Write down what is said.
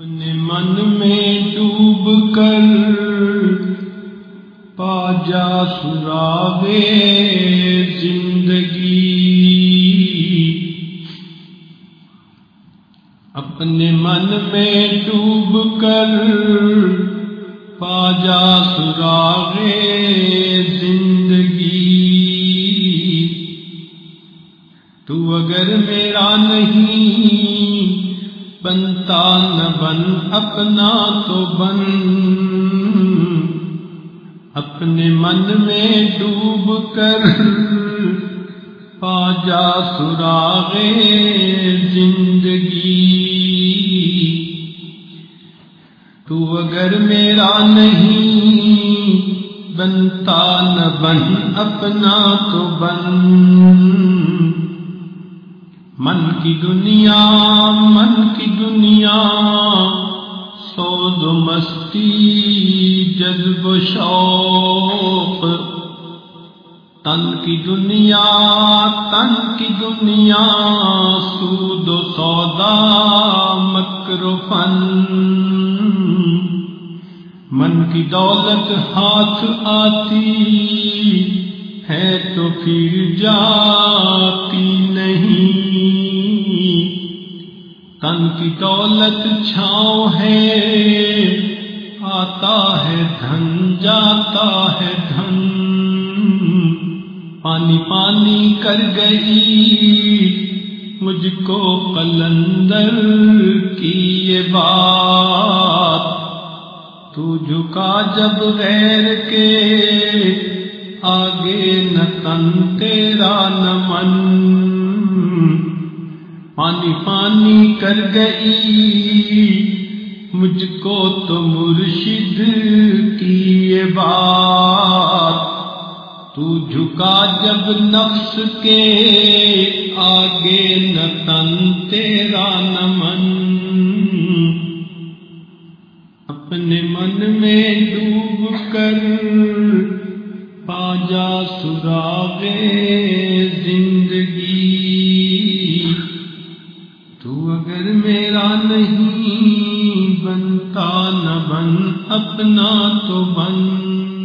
اپنے من میں ڈوب کر پا جا سراغے زندگی۔ اپنے من میں ڈوب کر پا جا سراغے زندگی۔ تو اگر میرا نہیں بنتا نہ بن، اپنا تو بن۔ اپنے من میں ڈوب کر پا جا سراغ زندگی۔ تو اگر میرا نہیں، بنتا نہ بن، اپنا تو بن۔ من کی دنیا، من کی دنیا، سود مستی، جذب شوق۔ تن کی دنیا، تن کی دنیا، سود و سودا، مکر فن۔ من کی دولت ہاتھ آتی، ہے تو پھر جاتی تن کی دولت چھاؤں ہے۔ آتا ہے دھن، جاتا ہے دھن۔ پانی پانی کر گئی، مجھ کو قلندر کی یہ بات۔ تو جھکا جب غیر کے، آگے نہ تن تیرا نہ من۔ پانی پانی کر گئی۔ مجھ کو تو مرشد کی یہ بات۔ تو جھکا جب نفس کے آگے نہ تن تیرا نہ من۔ اپنے من میں ڈوب کر پا جا سراغ زندگی۔ میرا نہیں بنتا نہ بن اپنا تو بن۔